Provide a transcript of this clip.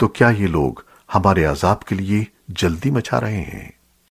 तो क्या ये लोग हमारे अजाब के लिए जल्दी मचा रहे हैं?